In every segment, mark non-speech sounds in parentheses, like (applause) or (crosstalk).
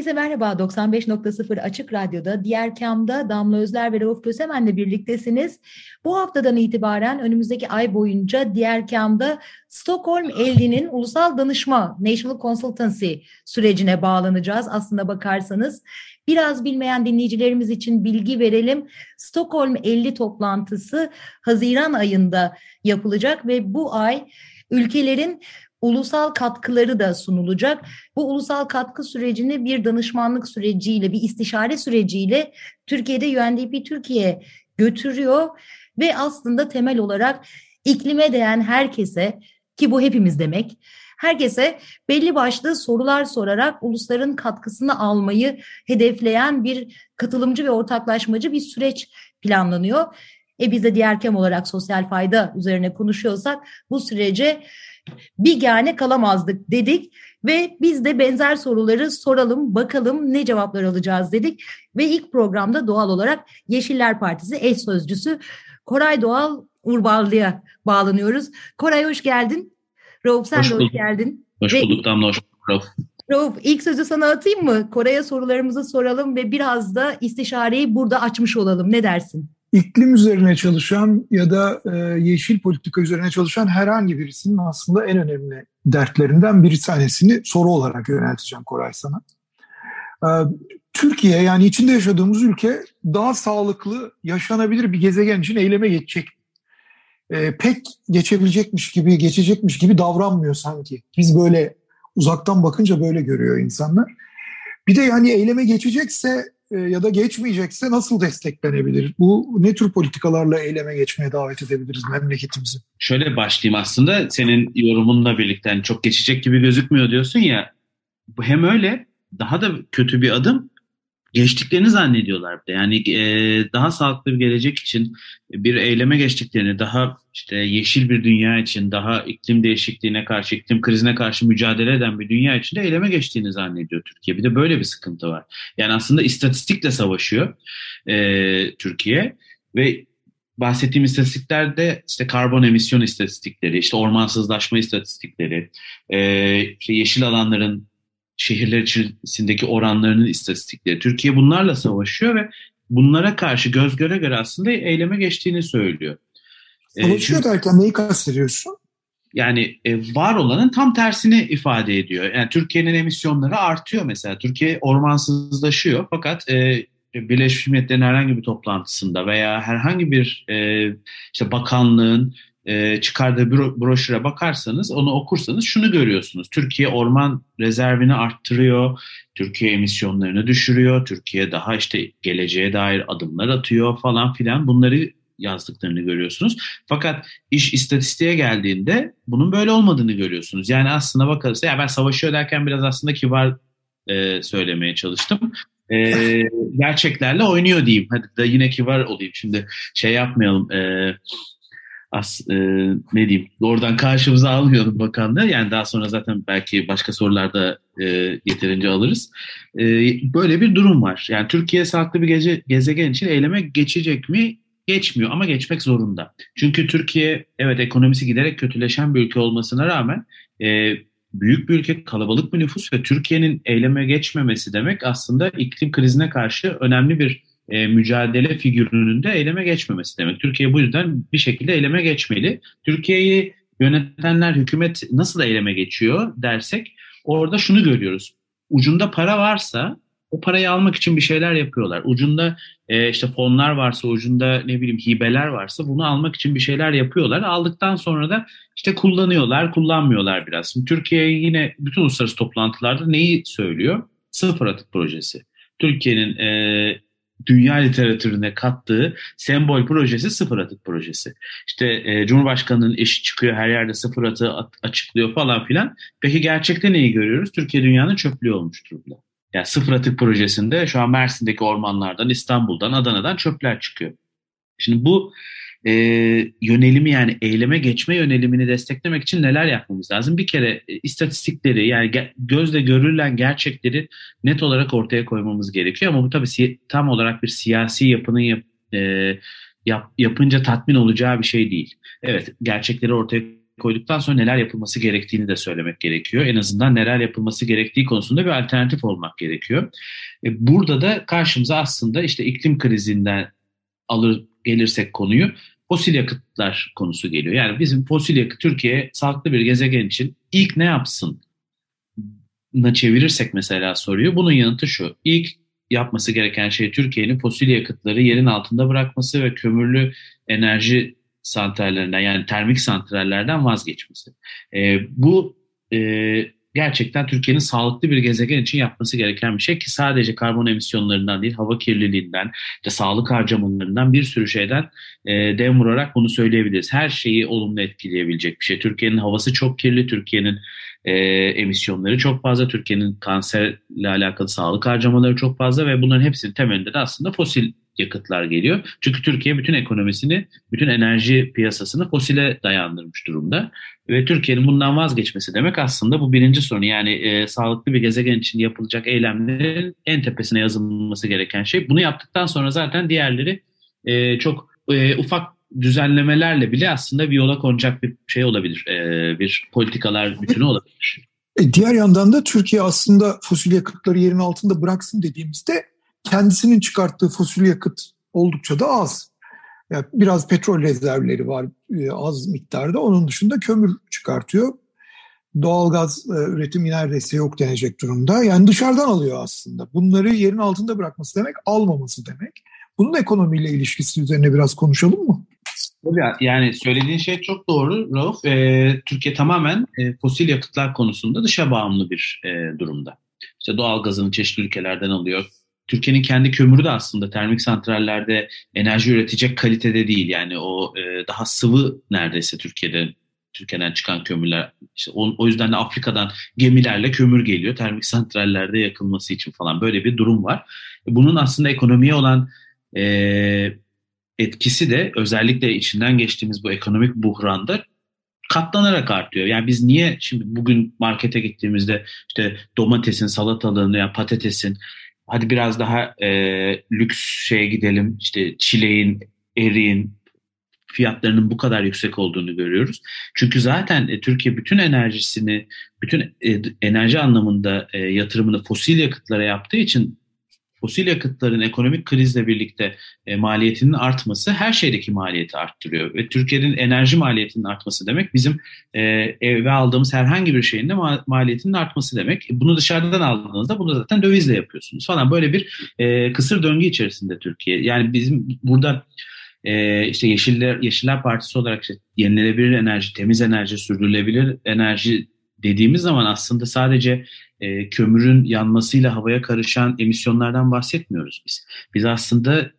Herkese merhaba. 95.0 Açık Radyo'da, diğer kamda Damla Özler ve Rauf Kösemen'le birliktesiniz. Bu haftadan itibaren önümüzdeki ay boyunca diğer kamda Stockholm 50'nin ulusal danışma National Consultancy sürecine bağlanacağız. Aslında bakarsanız biraz bilmeyen dinleyicilerimiz için bilgi verelim. Stockholm 50 toplantısı Haziran ayında yapılacak ve bu ay ülkelerin ulusal katkıları da sunulacak. Bu ulusal katkı sürecini bir danışmanlık süreciyle, bir istişare süreciyle Türkiye'de UNDP Türkiye götürüyor ve aslında temel olarak iklime değen herkese ki bu hepimiz demek herkese belli başlı sorular sorarak ulusların katkısını almayı hedefleyen bir katılımcı ve ortaklaşmacı bir süreç planlanıyor. E biz de diğer kem olarak sosyal fayda üzerine konuşuyorsak bu sürece bir gane kalamazdık dedik ve biz de benzer soruları soralım bakalım ne cevaplar alacağız dedik ve ilk programda doğal olarak Yeşiller Partisi eş sözcüsü Koray Doğal Urballı'ya bağlanıyoruz. Koray hoş geldin. Rauf sen hoş de hoş geldin. Hoş ve bulduk Damla, hoş bulduk Rauf. Rauf ilk sözü sana atayım mı? Koray'a sorularımızı soralım ve biraz da istişareyi burada açmış olalım. Ne dersin? İklim üzerine çalışan ya da e, yeşil politika üzerine çalışan herhangi birisinin aslında en önemli dertlerinden bir tanesini soru olarak yönelteceğim Koray sana. E, Türkiye yani içinde yaşadığımız ülke daha sağlıklı, yaşanabilir bir gezegen için eyleme geçecek. E, pek geçebilecekmiş gibi, geçecekmiş gibi davranmıyor sanki. Biz böyle uzaktan bakınca böyle görüyor insanlar. Bir de yani eyleme geçecekse e, ya da geçmeyecekse nasıl desteklenebilir? Bu ne tür politikalarla eyleme geçmeye davet edebiliriz memleketimizi? Şöyle başlayayım aslında senin yorumunla birlikte yani çok geçecek gibi gözükmüyor diyorsun ya. Hem öyle daha da kötü bir adım geçtiklerini zannediyorlar. Yani e, daha sağlıklı bir gelecek için bir eyleme geçtiklerini, daha işte yeşil bir dünya için, daha iklim değişikliğine karşı, iklim krizine karşı mücadele eden bir dünya için de eyleme geçtiğini zannediyor Türkiye. Bir de böyle bir sıkıntı var. Yani aslında istatistikle savaşıyor e, Türkiye ve bahsettiğim istatistiklerde işte karbon emisyon istatistikleri, işte ormansızlaşma istatistikleri, e, işte yeşil alanların şehirler içerisindeki oranlarının istatistikleri. Türkiye bunlarla savaşıyor ve bunlara karşı göz göre göre aslında eyleme geçtiğini söylüyor. Ee, savaşıyor derken neyi kastediyorsun? Yani e, var olanın tam tersini ifade ediyor. Yani Türkiye'nin emisyonları artıyor mesela. Türkiye ormansızlaşıyor fakat e, Birleşmiş Milletler'in herhangi bir toplantısında veya herhangi bir e, işte bakanlığın e, çıkardığı bro broşüre bakarsanız, onu okursanız şunu görüyorsunuz. Türkiye orman rezervini arttırıyor, Türkiye emisyonlarını düşürüyor, Türkiye daha işte geleceğe dair adımlar atıyor falan filan bunları yazdıklarını görüyorsunuz. Fakat iş istatistiğe geldiğinde bunun böyle olmadığını görüyorsunuz. Yani aslında bakarsa ya ben savaşıyor derken biraz aslında kibar e, söylemeye çalıştım. E, (laughs) gerçeklerle oynuyor diyeyim. Hadi da yine kibar olayım. Şimdi şey yapmayalım. E, as, e, ne diyeyim doğrudan karşımıza almıyordum bakanlığı. Yani daha sonra zaten belki başka sorularda e, yeterince alırız. E, böyle bir durum var. Yani Türkiye sağlıklı bir gece, gezegen için eyleme geçecek mi? Geçmiyor ama geçmek zorunda. Çünkü Türkiye evet ekonomisi giderek kötüleşen bir ülke olmasına rağmen e, büyük bir ülke, kalabalık bir nüfus ve Türkiye'nin eyleme geçmemesi demek aslında iklim krizine karşı önemli bir e, mücadele figürünün de eyleme geçmemesi demek. Türkiye bu yüzden bir şekilde eyleme geçmeli. Türkiye'yi yönetenler, hükümet nasıl eyleme geçiyor dersek orada şunu görüyoruz. Ucunda para varsa o parayı almak için bir şeyler yapıyorlar. Ucunda e, işte fonlar varsa, ucunda ne bileyim hibeler varsa bunu almak için bir şeyler yapıyorlar. Aldıktan sonra da işte kullanıyorlar, kullanmıyorlar biraz. Şimdi Türkiye yine bütün uluslararası toplantılarda neyi söylüyor? Sıfır atık projesi. Türkiye'nin e, dünya literatürüne kattığı sembol projesi sıfır atık projesi. İşte e, Cumhurbaşkanı'nın eşi çıkıyor her yerde sıfır atığı açıklıyor falan filan. Peki gerçekte neyi görüyoruz? Türkiye dünyanın çöplüğü olmuş durumda. Yani sıfır atık projesinde şu an Mersin'deki ormanlardan, İstanbul'dan, Adana'dan çöpler çıkıyor. Şimdi bu e, yönelimi yani eyleme geçme yönelimini desteklemek için neler yapmamız lazım? Bir kere e, istatistikleri yani ge- gözle görülen gerçekleri net olarak ortaya koymamız gerekiyor. Ama bu tabii si- tam olarak bir siyasi yapının yap, e, yap, yapınca tatmin olacağı bir şey değil. Evet gerçekleri ortaya koyduktan sonra neler yapılması gerektiğini de söylemek gerekiyor. En azından neler yapılması gerektiği konusunda bir alternatif olmak gerekiyor. E, burada da karşımıza aslında işte iklim krizinden alır gelirsek konuyu fosil yakıtlar konusu geliyor. Yani bizim fosil yakıt Türkiye sağlıklı bir gezegen için ilk ne yapsın? na çevirirsek mesela soruyu bunun yanıtı şu. İlk yapması gereken şey Türkiye'nin fosil yakıtları yerin altında bırakması ve kömürlü enerji santrallerinden yani termik santrallerden vazgeçmesi. E, bu e, gerçekten Türkiye'nin sağlıklı bir gezegen için yapması gereken bir şey ki sadece karbon emisyonlarından değil hava kirliliğinden, işte sağlık harcamalarından bir sürü şeyden e, dem vurarak bunu söyleyebiliriz. Her şeyi olumlu etkileyebilecek bir şey. Türkiye'nin havası çok kirli, Türkiye'nin e, emisyonları çok fazla, Türkiye'nin kanserle alakalı sağlık harcamaları çok fazla ve bunların hepsinin temelinde de aslında fosil yakıtlar geliyor. Çünkü Türkiye bütün ekonomisini, bütün enerji piyasasını fosile dayandırmış durumda. Ve Türkiye'nin bundan vazgeçmesi demek aslında bu birinci sorun. Yani e, sağlıklı bir gezegen için yapılacak eylemlerin en tepesine yazılması gereken şey. Bunu yaptıktan sonra zaten diğerleri e, çok e, ufak düzenlemelerle bile aslında bir yola konacak bir şey olabilir. E, bir politikalar bütünü olabilir. E, diğer yandan da Türkiye aslında fosil yakıtları yerin altında bıraksın dediğimizde kendisinin çıkarttığı fosil yakıt oldukça da az. Yani biraz petrol rezervleri var e, az miktarda. Onun dışında kömür çıkartıyor. Doğalgaz e, üretimi neredeyse yok denecek durumda. Yani dışarıdan alıyor aslında. Bunları yerin altında bırakması demek almaması demek. Bunun ekonomiyle ilişkisi üzerine biraz konuşalım mı? Yani söylediğin şey çok doğru Rauf. E, Türkiye tamamen e, fosil yakıtlar konusunda dışa bağımlı bir e, durumda. İşte doğal çeşitli ülkelerden alıyor. Türkiye'nin kendi kömürü de aslında termik santrallerde enerji üretecek kalitede değil. Yani o e, daha sıvı neredeyse Türkiye'de Türkiye'den çıkan kömürler. İşte o, o yüzden de Afrika'dan gemilerle kömür geliyor termik santrallerde yakılması için falan böyle bir durum var. Bunun aslında ekonomiye olan e, etkisi de özellikle içinden geçtiğimiz bu ekonomik buhranda katlanarak artıyor. Yani biz niye şimdi bugün markete gittiğimizde işte domatesin, salatalığın ya patatesin hadi biraz daha e, lüks şeye gidelim işte çileğin, eriğin fiyatlarının bu kadar yüksek olduğunu görüyoruz. Çünkü zaten e, Türkiye bütün enerjisini, bütün e, enerji anlamında e, yatırımını fosil yakıtlara yaptığı için fosil yakıtların ekonomik krizle birlikte e, maliyetinin artması her şeydeki maliyeti arttırıyor. Ve Türkiye'nin enerji maliyetinin artması demek bizim e, eve aldığımız herhangi bir şeyin de ma- maliyetinin artması demek. E, bunu dışarıdan aldığınızda bunu zaten dövizle yapıyorsunuz falan. Böyle bir e, kısır döngü içerisinde Türkiye. Yani bizim burada e, işte Yeşiller, Yeşiller Partisi olarak işte yenilenebilir enerji, temiz enerji, sürdürülebilir enerji dediğimiz zaman aslında sadece e, kömürün yanmasıyla havaya karışan emisyonlardan bahsetmiyoruz biz. Biz aslında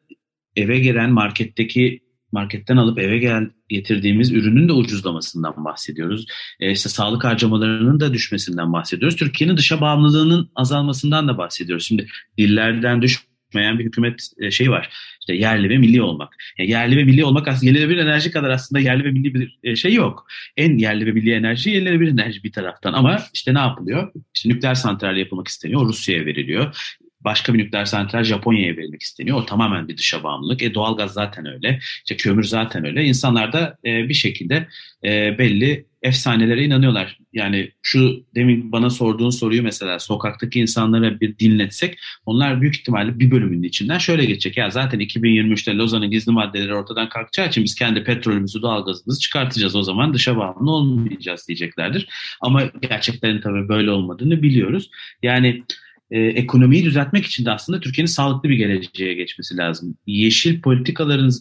eve gelen marketteki marketten alıp eve gel getirdiğimiz ürünün de ucuzlamasından bahsediyoruz. E işte sağlık harcamalarının da düşmesinden bahsediyoruz. Türkiye'nin dışa bağımlılığının azalmasından da bahsediyoruz. Şimdi dillerden düş tutmayan bir hükümet e, şey var. İşte yerli ve milli olmak. Yani yerli ve milli olmak aslında yenilenebilir enerji kadar aslında yerli ve milli bir e, şey yok. En yerli ve milli enerji yenilenebilir enerji bir taraftan ama işte ne yapılıyor? İşte nükleer santral yapılmak isteniyor. Rusya'ya veriliyor başka bir nükleer santral Japonya'ya verilmek isteniyor. O tamamen bir dışa bağımlılık. E, doğalgaz zaten öyle. İşte kömür zaten öyle. İnsanlar da e, bir şekilde e, belli efsanelere inanıyorlar. Yani şu demin bana sorduğun soruyu mesela sokaktaki insanlara bir dinletsek onlar büyük ihtimalle bir bölümünün içinden şöyle geçecek. Ya zaten 2023'te Lozan'ın gizli maddeleri ortadan kalkacağı için biz kendi petrolümüzü, doğalgazımızı çıkartacağız. O zaman dışa bağımlı olmayacağız diyeceklerdir. Ama gerçeklerin tabii böyle olmadığını biliyoruz. Yani e, ekonomiyi düzeltmek için de aslında Türkiye'nin sağlıklı bir geleceğe geçmesi lazım. Yeşil politikaların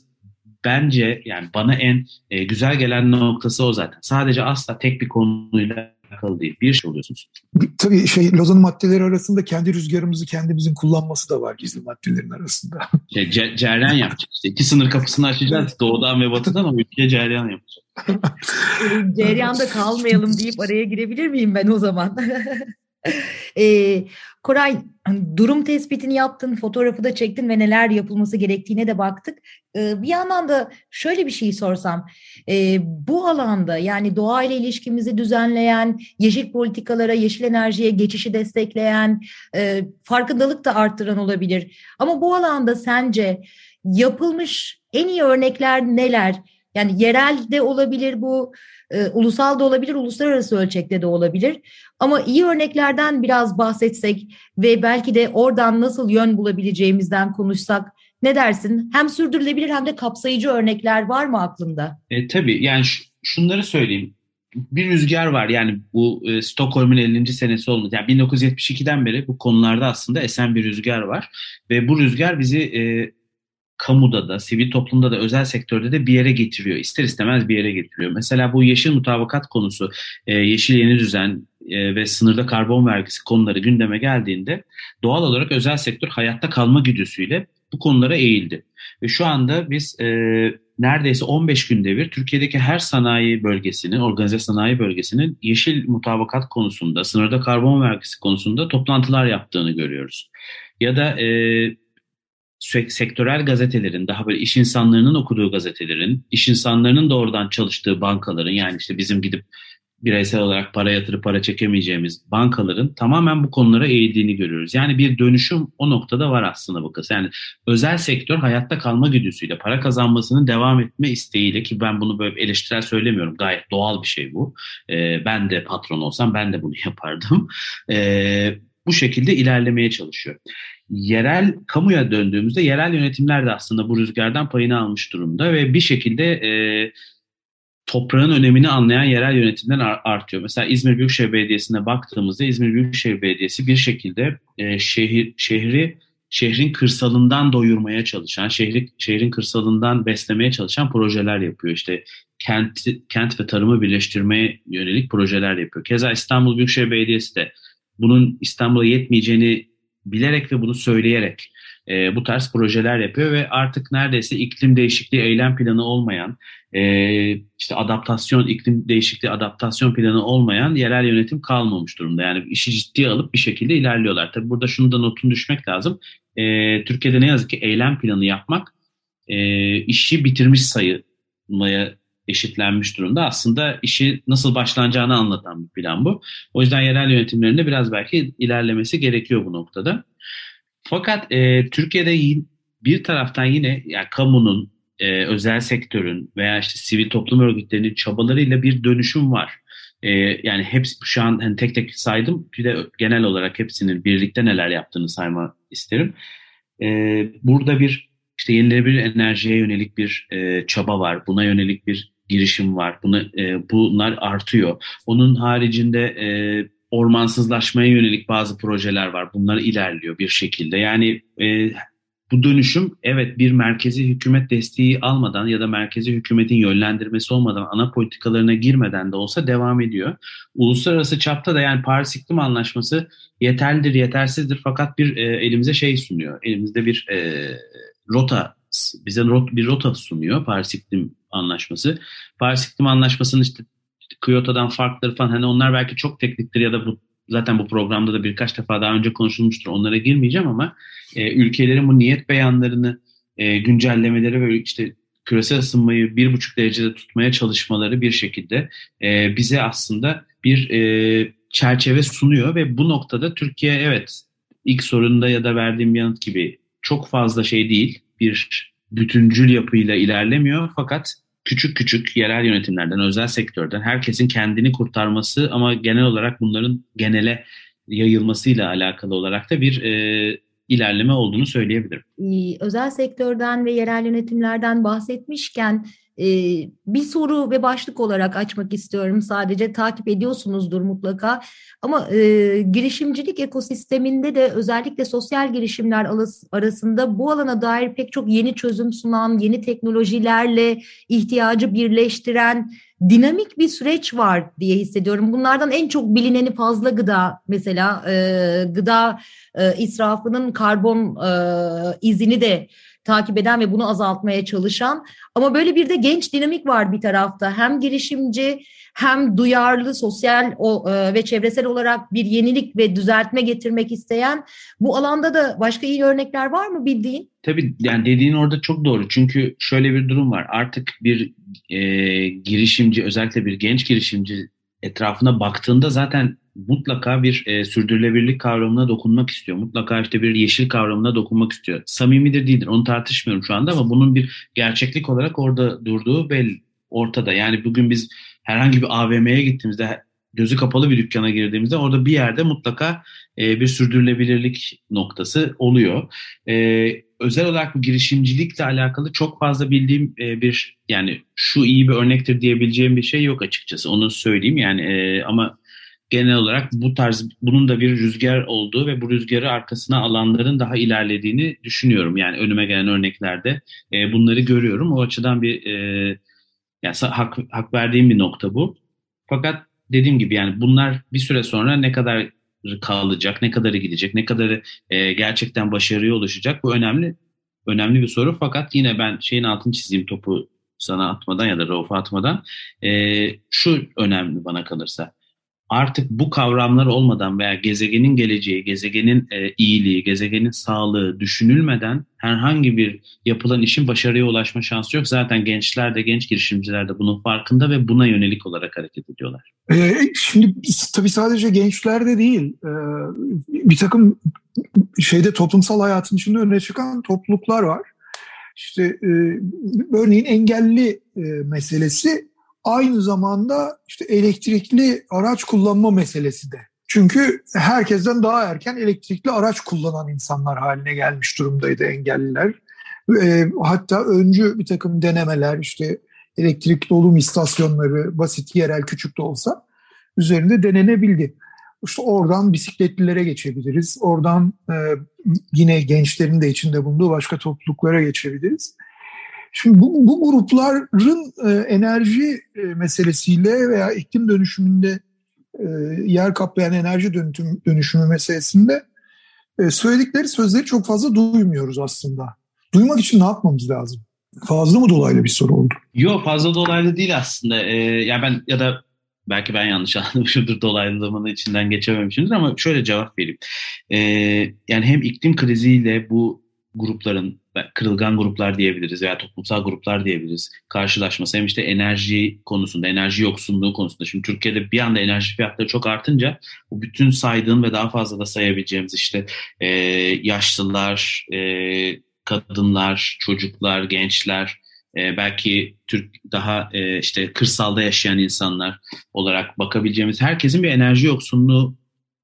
bence yani bana en e, güzel gelen noktası o zaten. Sadece asla tek bir konuyla alakalı değil. Bir şey oluyorsunuz. Tabii şey Lozan maddeleri arasında kendi rüzgarımızı kendimizin kullanması da var gizli maddelerin arasında. (laughs) Şey, ce cereyan yapacağız işte. İki sınır kapısını açacağız doğudan ve batıdan ama ülkeye cereyan yapacağız. (laughs) Cereyanda kalmayalım deyip araya girebilir miyim ben o zaman? (laughs) (laughs) e, Koray durum tespitini yaptın, fotoğrafı da çektin ve neler yapılması gerektiğine de baktık. E, bir yandan da şöyle bir şey sorsam, e, bu alanda yani doğayla ilişkimizi düzenleyen, yeşil politikalara, yeşil enerjiye geçişi destekleyen, e, farkındalık da arttıran olabilir. Ama bu alanda sence yapılmış en iyi örnekler neler? Yani yerel de olabilir bu, e, ulusal da olabilir, uluslararası ölçekte de olabilir. Ama iyi örneklerden biraz bahsetsek ve belki de oradan nasıl yön bulabileceğimizden konuşsak ne dersin? Hem sürdürülebilir hem de kapsayıcı örnekler var mı aklında? E, tabii yani şunları söyleyeyim. Bir rüzgar var yani bu e, Stockholm'un 50. senesi oldu. Yani 1972'den beri bu konularda aslında esen bir rüzgar var. Ve bu rüzgar bizi e, kamuda da, sivil toplumda da, özel sektörde de bir yere getiriyor. İster istemez bir yere getiriyor. Mesela bu yeşil mutabakat konusu, e, yeşil yeni düzen e, ve sınırda karbon vergisi konuları gündeme geldiğinde doğal olarak özel sektör hayatta kalma güdüsüyle bu konulara eğildi. Ve şu anda biz e, neredeyse 15 günde bir Türkiye'deki her sanayi bölgesinin, organize sanayi bölgesinin yeşil mutabakat konusunda, sınırda karbon vergisi konusunda toplantılar yaptığını görüyoruz. Ya da e, sektörel gazetelerin, daha böyle iş insanlarının okuduğu gazetelerin, iş insanlarının da oradan çalıştığı bankaların yani işte bizim gidip bireysel olarak para yatırıp para çekemeyeceğimiz bankaların tamamen bu konulara eğildiğini görüyoruz. Yani bir dönüşüm o noktada var aslında kız. Yani özel sektör hayatta kalma güdüsüyle, para kazanmasının devam etme isteğiyle ki ben bunu böyle eleştirel söylemiyorum. Gayet doğal bir şey bu. Ee, ben de patron olsam ben de bunu (laughs) yapardım. Ee, bu şekilde ilerlemeye çalışıyor yerel kamuya döndüğümüzde yerel yönetimler de aslında bu rüzgardan payını almış durumda ve bir şekilde e, toprağın önemini anlayan yerel yönetimler artıyor. Mesela İzmir Büyükşehir Belediyesi'ne baktığımızda İzmir Büyükşehir Belediyesi bir şekilde e, şehir şehri şehrin kırsalından doyurmaya çalışan, şehri şehrin kırsalından beslemeye çalışan projeler yapıyor. İşte kent kent ve tarımı birleştirmeye yönelik projeler yapıyor. Keza İstanbul Büyükşehir Belediyesi de bunun İstanbul'a yetmeyeceğini bilerek ve bunu söyleyerek e, bu tarz projeler yapıyor ve artık neredeyse iklim değişikliği eylem planı olmayan, e, işte adaptasyon, iklim değişikliği adaptasyon planı olmayan yerel yönetim kalmamış durumda. Yani işi ciddiye alıp bir şekilde ilerliyorlar. Tabii burada şunu da notunu düşmek lazım. E, Türkiye'de ne yazık ki eylem planı yapmak e, işi bitirmiş sayılmaya eşitlenmiş durumda. Aslında işi nasıl başlanacağını anlatan bir plan bu. O yüzden yerel yönetimlerinde biraz belki ilerlemesi gerekiyor bu noktada. Fakat e, Türkiye'de bir taraftan yine yani kamunun, e, özel sektörün veya işte sivil toplum örgütlerinin çabalarıyla bir dönüşüm var. E, yani hepsi şu an hani tek tek saydım. Bir de genel olarak hepsinin birlikte neler yaptığını sayma isterim. E, burada bir işte yenilenebilir enerjiye yönelik bir e, çaba var. Buna yönelik bir girişim var. Buna, e, bunlar artıyor. Onun haricinde e, ormansızlaşmaya yönelik bazı projeler var. Bunlar ilerliyor bir şekilde. Yani e, bu dönüşüm evet bir merkezi hükümet desteği almadan ya da merkezi hükümetin yönlendirmesi olmadan ana politikalarına girmeden de olsa devam ediyor. Uluslararası çapta da yani Paris İklim Anlaşması yeterlidir, yetersizdir fakat bir e, elimize şey sunuyor. Elimizde bir e, rota bize bir rota sunuyor Paris İklim Anlaşması. Paris İklim Anlaşması'nın işte Kyoto'dan farkları falan hani onlar belki çok tekniktir ya da bu zaten bu programda da birkaç defa daha önce konuşulmuştur. Onlara girmeyeceğim ama e, ülkelerin bu niyet beyanlarını e, güncellemeleri ve işte küresel ısınmayı bir buçuk derecede tutmaya çalışmaları bir şekilde e, bize aslında bir e, çerçeve sunuyor ve bu noktada Türkiye evet ilk sorunda ya da verdiğim yanıt gibi çok fazla şey değil bir bütüncül yapıyla ilerlemiyor fakat küçük küçük yerel yönetimlerden, özel sektörden herkesin kendini kurtarması ama genel olarak bunların genele yayılmasıyla alakalı olarak da bir e, ilerleme olduğunu söyleyebilirim. Özel sektörden ve yerel yönetimlerden bahsetmişken bir soru ve başlık olarak açmak istiyorum sadece takip ediyorsunuzdur mutlaka ama e, girişimcilik ekosisteminde de özellikle sosyal girişimler arasında bu alana dair pek çok yeni çözüm sunan, yeni teknolojilerle ihtiyacı birleştiren dinamik bir süreç var diye hissediyorum. Bunlardan en çok bilineni fazla gıda mesela e, gıda e, israfının karbon e, izini de takip eden ve bunu azaltmaya çalışan ama böyle bir de genç dinamik var bir tarafta. Hem girişimci hem duyarlı sosyal e, ve çevresel olarak bir yenilik ve düzeltme getirmek isteyen bu alanda da başka iyi örnekler var mı bildiğin? Tabii yani dediğin orada çok doğru. Çünkü şöyle bir durum var. Artık bir e, girişimci özellikle bir genç girişimci etrafına baktığında zaten mutlaka bir e, sürdürülebilirlik kavramına dokunmak istiyor. Mutlaka işte bir yeşil kavramına dokunmak istiyor. Samimidir değildir onu tartışmıyorum şu anda ama bunun bir gerçeklik olarak orada durduğu belli ortada. Yani bugün biz herhangi bir AVM'ye gittiğimizde gözü kapalı bir dükkana girdiğimizde orada bir yerde mutlaka e, bir sürdürülebilirlik noktası oluyor. E, özel olarak bu girişimcilikle alakalı çok fazla bildiğim e, bir yani şu iyi bir örnektir diyebileceğim bir şey yok açıkçası onu söyleyeyim yani e, ama genel olarak bu tarz bunun da bir rüzgar olduğu ve bu rüzgarı arkasına alanların daha ilerlediğini düşünüyorum. Yani önüme gelen örneklerde e, bunları görüyorum. O açıdan bir e, yani hak, hak verdiğim bir nokta bu. Fakat dediğim gibi yani bunlar bir süre sonra ne kadar kalacak, ne kadarı gidecek, ne kadarı e, gerçekten başarıya ulaşacak bu önemli önemli bir soru. Fakat yine ben şeyin altını çizeyim topu sana atmadan ya da Rauf'a atmadan e, şu önemli bana kalırsa artık bu kavramlar olmadan veya gezegenin geleceği, gezegenin e, iyiliği, gezegenin sağlığı düşünülmeden herhangi bir yapılan işin başarıya ulaşma şansı yok. Zaten gençler de genç girişimciler de bunun farkında ve buna yönelik olarak hareket ediyorlar. Ee, şimdi tabii sadece gençler de değil. Ee, bir takım şeyde toplumsal hayatın içinde öne çıkan topluluklar var. İşte e, örneğin engelli e, meselesi aynı zamanda işte elektrikli araç kullanma meselesi de. Çünkü herkesten daha erken elektrikli araç kullanan insanlar haline gelmiş durumdaydı engelliler. E, hatta öncü bir takım denemeler işte elektrikli dolum istasyonları basit yerel küçük de olsa üzerinde denenebildi. İşte oradan bisikletlilere geçebiliriz. Oradan e, yine gençlerin de içinde bulunduğu başka topluluklara geçebiliriz. Şimdi bu, bu grupların e, enerji e, meselesiyle veya iklim dönüşümünde e, yer kaplayan enerji dönüşüm, dönüşümü meselesinde e, söyledikleri sözleri çok fazla duymuyoruz aslında. Duymak için ne yapmamız lazım? Fazla mı dolaylı bir soru oldu? Yok fazla dolaylı değil aslında. Ee, ya ben ya da belki ben yanlış (laughs) anlamışımdır dolaylılığımın içinden geçememişimdir ama şöyle cevap vereyim. Ee, yani hem iklim kriziyle bu grupların kırılgan gruplar diyebiliriz veya toplumsal gruplar diyebiliriz karşılaşması hem işte enerji konusunda enerji yoksunluğu konusunda şimdi Türkiye'de bir anda enerji fiyatları çok artınca bu bütün saydığın ve daha fazla da sayabileceğimiz işte e, yaşlılar e, kadınlar çocuklar gençler e, belki Türk daha e, işte kırsalda yaşayan insanlar olarak bakabileceğimiz herkesin bir enerji yoksunluğu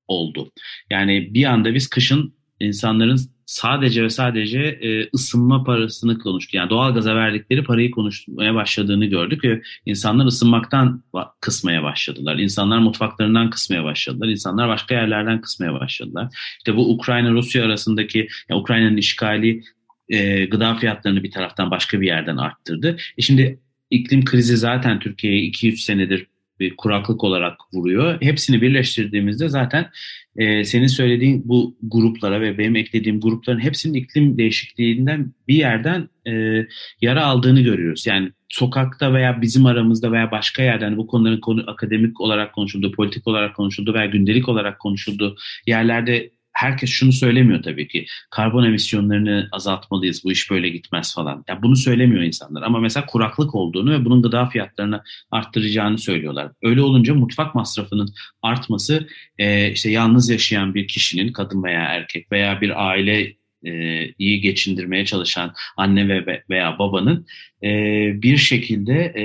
oldu. Yani bir anda biz kışın insanların sadece ve sadece e, ısınma parasını konuştu. Yani doğalgaza verdikleri parayı konuşmaya başladığını gördük ve insanlar ısınmaktan kısmaya başladılar. İnsanlar mutfaklarından kısmaya başladılar. İnsanlar başka yerlerden kısmaya başladılar. İşte bu Ukrayna-Rusya arasındaki yani Ukrayna'nın işgali e, gıda fiyatlarını bir taraftan başka bir yerden arttırdı. E şimdi iklim krizi zaten Türkiye'ye 2-3 senedir bir kuraklık olarak vuruyor. Hepsini birleştirdiğimizde zaten e, senin söylediğin bu gruplara ve benim eklediğim grupların hepsinin iklim değişikliğinden bir yerden e, yara aldığını görüyoruz. Yani sokakta veya bizim aramızda veya başka yerden bu konuların konu, akademik olarak konuşulduğu, politik olarak konuşulduğu veya gündelik olarak konuşulduğu yerlerde herkes şunu söylemiyor tabii ki. Karbon emisyonlarını azaltmalıyız. Bu iş böyle gitmez falan. Ya bunu söylemiyor insanlar. Ama mesela kuraklık olduğunu ve bunun gıda fiyatlarını arttıracağını söylüyorlar. Öyle olunca mutfak masrafının artması e, işte yalnız yaşayan bir kişinin kadın veya erkek veya bir aile e, iyi geçindirmeye çalışan anne ve veya babanın e, bir şekilde e,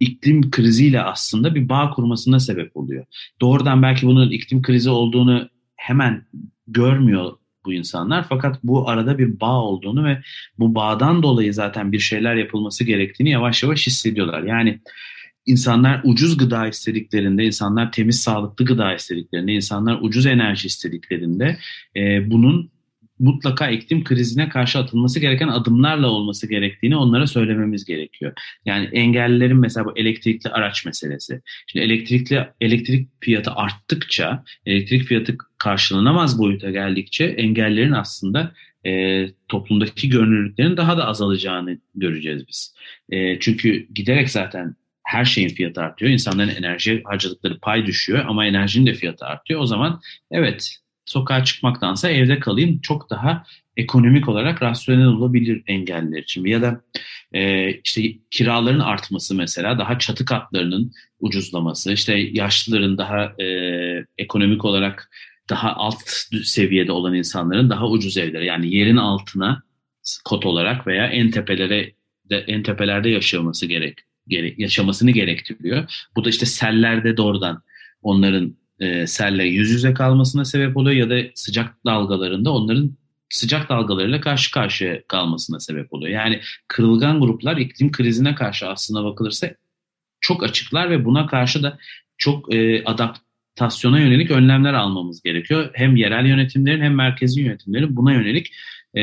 iklim kriziyle aslında bir bağ kurmasına sebep oluyor. Doğrudan belki bunun iklim krizi olduğunu hemen görmüyor bu insanlar. Fakat bu arada bir bağ olduğunu ve bu bağdan dolayı zaten bir şeyler yapılması gerektiğini yavaş yavaş hissediyorlar. Yani insanlar ucuz gıda istediklerinde, insanlar temiz sağlıklı gıda istediklerinde, insanlar ucuz enerji istediklerinde e, bunun mutlaka iklim krizine karşı atılması gereken adımlarla olması gerektiğini onlara söylememiz gerekiyor. Yani engellilerin mesela bu elektrikli araç meselesi. Şimdi elektrikli elektrik fiyatı arttıkça, elektrik fiyatı karşılanamaz boyuta geldikçe engellerin aslında e, toplumdaki görünürlüklerin daha da azalacağını göreceğiz biz. E, çünkü giderek zaten her şeyin fiyatı artıyor. İnsanların enerji harcadıkları pay düşüyor ama enerjinin de fiyatı artıyor. O zaman evet sokağa çıkmaktansa evde kalayım çok daha ekonomik olarak rasyonel olabilir engelliler için. Ya da e, işte kiraların artması mesela daha çatı katlarının ucuzlaması, işte yaşlıların daha e, ekonomik olarak daha alt seviyede olan insanların daha ucuz evleri yani yerin altına kot olarak veya en tepelere de, en tepelerde yaşaması gerek, gerek yaşamasını gerektiriyor. Bu da işte sellerde doğrudan onların e, selle yüz yüze kalmasına sebep oluyor ya da sıcak dalgalarında onların sıcak dalgalarıyla karşı karşıya kalmasına sebep oluyor. Yani kırılgan gruplar iklim krizine karşı aslına bakılırsa çok açıklar ve buna karşı da çok e, adaptasyona yönelik önlemler almamız gerekiyor. Hem yerel yönetimlerin hem merkezi yönetimlerin buna yönelik e,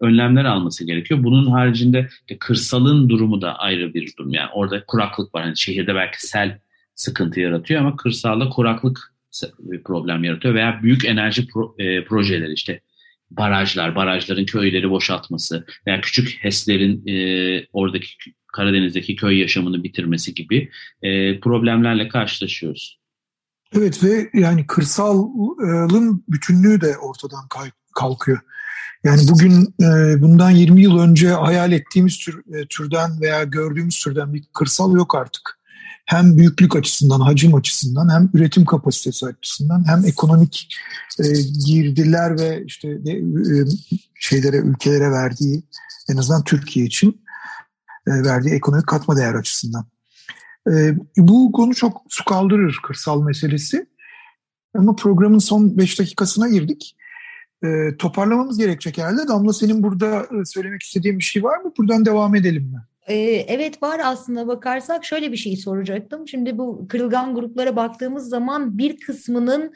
önlemler alması gerekiyor. Bunun haricinde de kırsalın durumu da ayrı bir durum. Yani orada kuraklık var. Yani şehirde belki sel sıkıntı yaratıyor ama kırsalda kuraklık problem yaratıyor veya büyük enerji pro, e, projeleri işte barajlar, barajların köyleri boşaltması veya küçük HES'lerin e, oradaki Karadeniz'deki köy yaşamını bitirmesi gibi e, problemlerle karşılaşıyoruz. Evet ve yani kırsalın bütünlüğü de ortadan kalkıyor. Yani bugün e, bundan 20 yıl önce hayal ettiğimiz tür, e, türden veya gördüğümüz türden bir kırsal yok artık hem büyüklük açısından, hacim açısından hem üretim kapasitesi açısından hem ekonomik e, girdiler ve işte e, şeylere ülkelere verdiği en azından Türkiye için e, verdiği ekonomik katma değer açısından. E, bu konu çok su kaldırır kırsal meselesi. Ama programın son 5 dakikasına girdik. E, toparlamamız gerekecek herhalde. Damla senin burada e, söylemek istediğin bir şey var mı? Buradan devam edelim mi? Evet var aslında bakarsak şöyle bir şey soracaktım. Şimdi bu kırılgan gruplara baktığımız zaman bir kısmının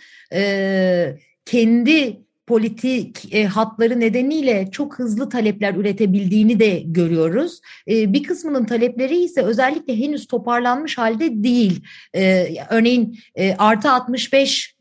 kendi politik e, hatları nedeniyle çok hızlı talepler üretebildiğini de görüyoruz. Bir kısmının talepleri ise özellikle henüz toparlanmış halde değil. Örneğin e, artı 65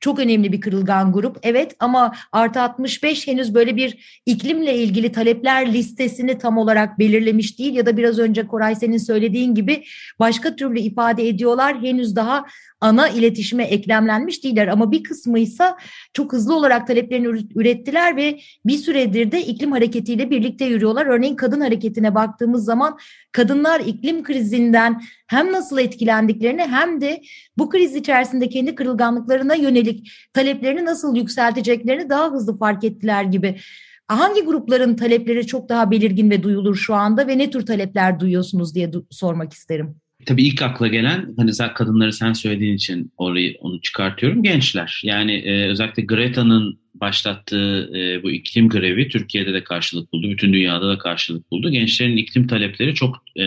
çok önemli bir kırılgan grup. Evet ama artı 65 henüz böyle bir iklimle ilgili talepler listesini tam olarak belirlemiş değil ya da biraz önce Koray senin söylediğin gibi başka türlü ifade ediyorlar. Henüz daha ana iletişime eklemlenmiş değiller ama bir kısmı ise çok hızlı olarak taleplerini ürettiler ve bir süredir de iklim hareketiyle birlikte yürüyorlar. Örneğin kadın hareketine baktığımız zaman kadınlar iklim krizinden hem nasıl etkilendiklerini hem de bu kriz içerisinde kendi kırılganlıklarına yönelik taleplerini nasıl yükselteceklerini daha hızlı fark ettiler gibi. Hangi grupların talepleri çok daha belirgin ve duyulur şu anda ve ne tür talepler duyuyorsunuz diye sormak isterim. Tabii ilk akla gelen hani zaten kadınları sen söylediğin için orayı onu çıkartıyorum gençler. Yani e, özellikle Greta'nın başlattığı e, bu iklim grevi Türkiye'de de karşılık buldu. Bütün dünyada da karşılık buldu. Gençlerin iklim talepleri çok e,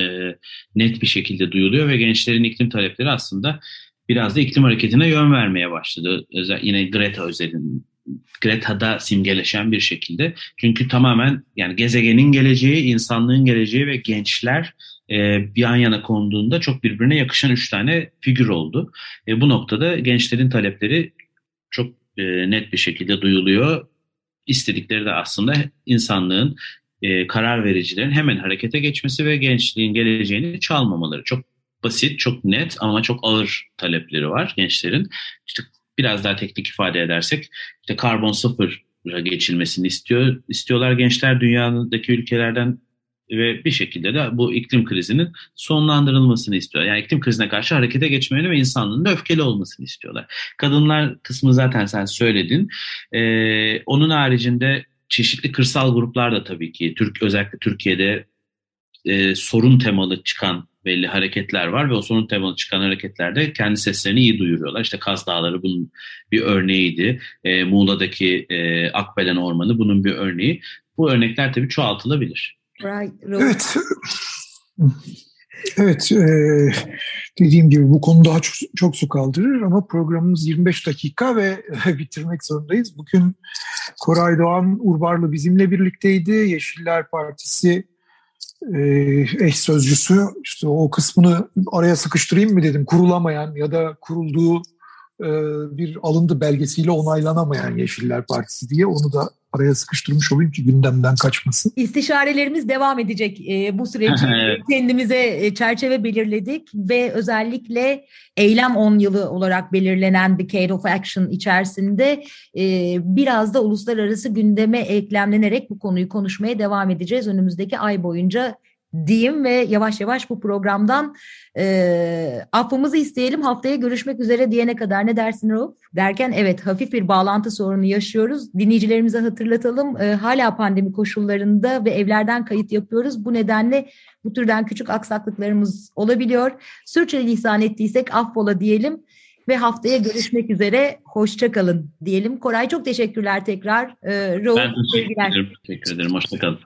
net bir şekilde duyuluyor ve gençlerin iklim talepleri aslında biraz da iklim hareketine yön vermeye başladı. Özel, yine Greta özelinde Greta'da simgeleşen bir şekilde. Çünkü tamamen yani gezegenin geleceği, insanlığın geleceği ve gençler e, yan yana konduğunda çok birbirine yakışan üç tane figür oldu. E, bu noktada gençlerin talepleri çok e, net bir şekilde duyuluyor. İstedikleri de aslında insanlığın e, karar vericilerin hemen harekete geçmesi ve gençliğin geleceğini çalmamaları. Çok basit, çok net ama çok ağır talepleri var gençlerin. İşte biraz daha teknik ifade edersek işte karbon sıfır geçilmesini istiyor. istiyorlar gençler dünyadaki ülkelerden ve bir şekilde de bu iklim krizinin sonlandırılmasını istiyor. Yani iklim krizine karşı harekete geçmelerini ve insanlığın da öfkeli olmasını istiyorlar. Kadınlar kısmı zaten sen söyledin. Ee, onun haricinde çeşitli kırsal gruplar da tabii ki Türk özellikle Türkiye'de e, sorun temalı çıkan belli hareketler var ve o sonun teması çıkan hareketlerde kendi seslerini iyi duyuruyorlar. İşte Kaz Dağları bunun bir örneğiydi. E, Muğla'daki e, Akbelen Ormanı bunun bir örneği. Bu örnekler tabii çoğaltılabilir. Right. Evet. Evet, e, dediğim gibi bu konu daha çok, çok su kaldırır ama programımız 25 dakika ve (laughs) bitirmek zorundayız. Bugün Koray Doğan Urbarlı bizimle birlikteydi. Yeşiller Partisi e, eş sözcüsü. İşte o kısmını araya sıkıştırayım mı dedim. Kurulamayan ya da kurulduğu e, bir alındı belgesiyle onaylanamayan Yeşiller Partisi diye onu da araya sıkıştırmış olayım ki gündemden kaçmasın. İstişarelerimiz devam edecek e, bu süreci. (laughs) Kendimize e, çerçeve belirledik ve özellikle eylem 10 yılı olarak belirlenen Decade of Action içerisinde e, biraz da uluslararası gündeme eklemlenerek bu konuyu konuşmaya devam edeceğiz. Önümüzdeki ay boyunca diyeyim ve yavaş yavaş bu programdan e, affımızı isteyelim. Haftaya görüşmek üzere diyene kadar ne dersin Rauf? Derken evet hafif bir bağlantı sorunu yaşıyoruz. Dinleyicilerimize hatırlatalım. E, hala pandemi koşullarında ve evlerden kayıt yapıyoruz. Bu nedenle bu türden küçük aksaklıklarımız olabiliyor. Sürçülisan ettiysek affola diyelim ve haftaya görüşmek üzere. Hoşçakalın diyelim. Koray çok teşekkürler tekrar. Ee, Rauf, ben teşekkür ederim. Teşekkür ederim. Hoşçakalın.